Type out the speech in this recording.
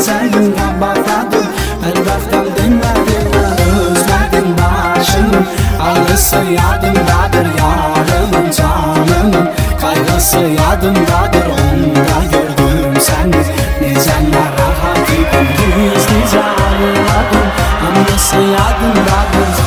sayın kabartadım Elbaftan dinledim özledim başını. Ağrısı yardımdadır yarının canının. Kaygısı yardımdadır onda gördüm seni. Nizenler rahat idim biz nize ayrıladım Ağrısı yardımdadır